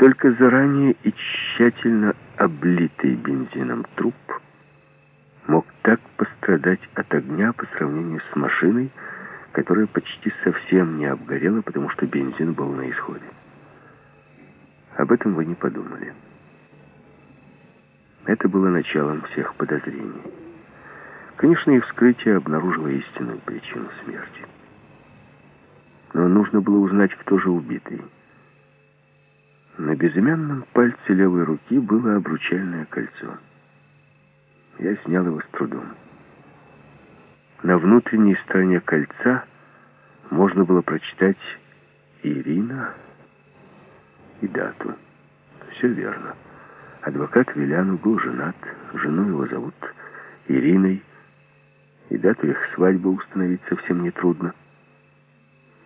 Только заранее и тщательно облитый бензином труп мог так пострадать от огня по сравнению с машиной, которая почти совсем не обгорела, потому что бензин был на исходе. Об этом вы не подумали. Это было началом всех подозрений. Конечно, и вскрытие обнаружило истинную причину смерти. Но нужно было узнать, кто же убитый. На безымянном пальце левой руки было обручальное кольцо. Я снял его с трудом. На внутренней стороне кольца можно было прочитать «Ирина» и дату. Все верно. Адвокат Виляну был женат, жену его зовут Ириной, и дату их свадьбы установить совсем нетрудно.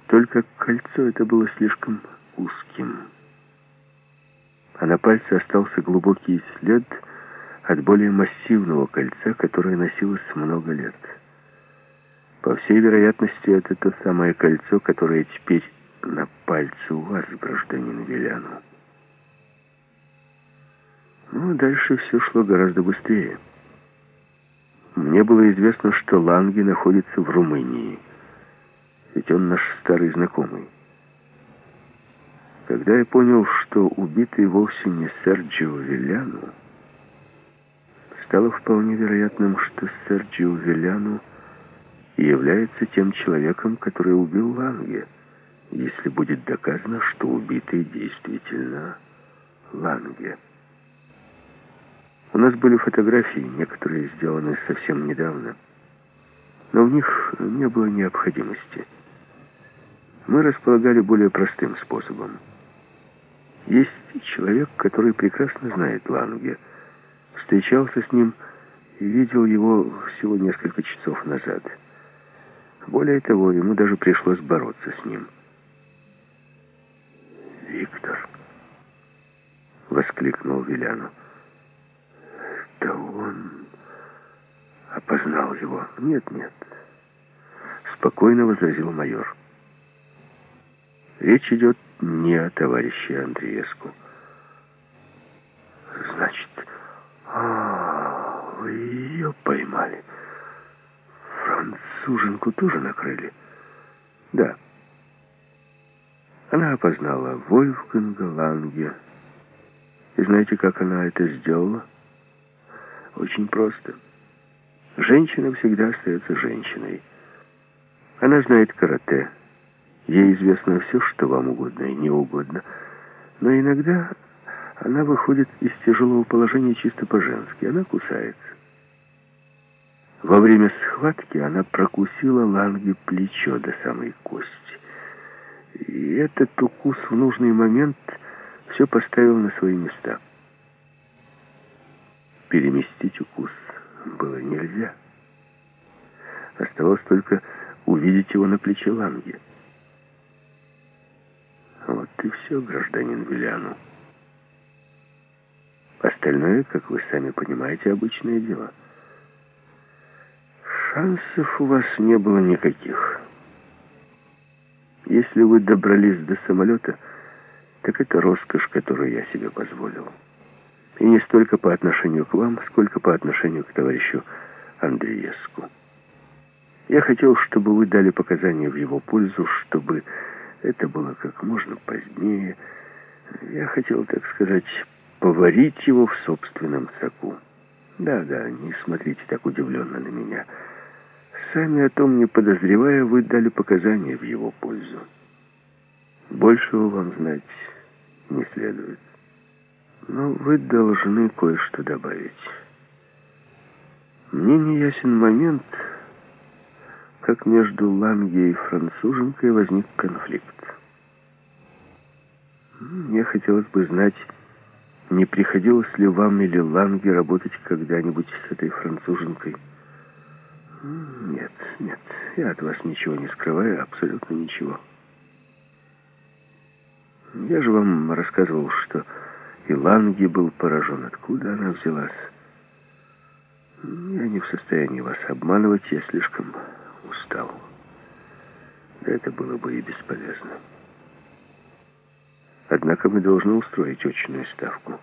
Только кольцо это было слишком узким. А на пальце остался глубокий след от более массивного кольца, которое носилось много лет. По всей вероятности, это то самое кольцо, которое теперь на пальце у вас, гражданин Виляну. Ну, дальше все шло гораздо быстрее. Мне было известно, что Ланги находится в Румынии, ведь он наш старый знакомый. Когда я понял, что убитый вовсе не Серджио Виляну, стало вполне вероятным, что Серджио Виляну является тем человеком, который убил Ланге, если будет доказано, что убитый действительно Ланге. У нас были фотографии, некоторые сделаны совсем недавно, но в них не было необходимости. Мы располагали более простым способом. Есть человек, который прекрасно знает Ланге, встречался с ним и видел его всего несколько часов назад. Более того, ему даже пришлось бороться с ним. «Виктор!» — воскликнул Виляну. «Да он опознал его». «Нет, нет», — спокойно возразил майор. «Речь идет не о товарище Андреевску». «Значит, а, вы ее поймали?» Француженку тоже накрыли? Да. Она опознала Вольфганга Ланге. И знаете, как она это сделала? Очень просто. Женщина всегда остается женщиной. Она знает карате. Ей известно все, что вам угодно и не угодно. Но иногда она выходит из тяжелого положения чисто по-женски. Она кусается. Во время схватки она прокусила Ланге плечо до самой кости. И этот укус в нужный момент все поставил на свои места. Переместить укус было нельзя. Оставалось только увидеть его на плече Ланге. Вот и все, гражданин Виляну. Остальное, как вы сами понимаете, обычное дело — Шансов у вас не было никаких. Если вы добрались до самолета, так это роскошь, которую я себе позволил. И не столько по отношению к вам, сколько по отношению к товарищу Андреевску. Я хотел, чтобы вы дали показания в его пользу, чтобы это было как можно позднее. Я хотел, так сказать, поварить его в собственном соку. Да-да, не смотрите так удивленно на меня. Сами о том не подозревая, вы дали показания в его пользу. Большего вам знать не следует. Но вы должны кое-что добавить. Мне не ясен момент, как между Ланге и француженкой возник конфликт. Мне хотелось бы знать, не приходилось ли вам или Ланге работать когда-нибудь с этой француженкой. Нет, нет, я от вас ничего не скрываю, абсолютно ничего. Я же вам рассказывал, что и Ланги был поражен. Откуда она взялась? Я не в состоянии вас обманывать, я слишком устал. Да это было бы и бесполезно. Однако мы должны устроить очную ставку.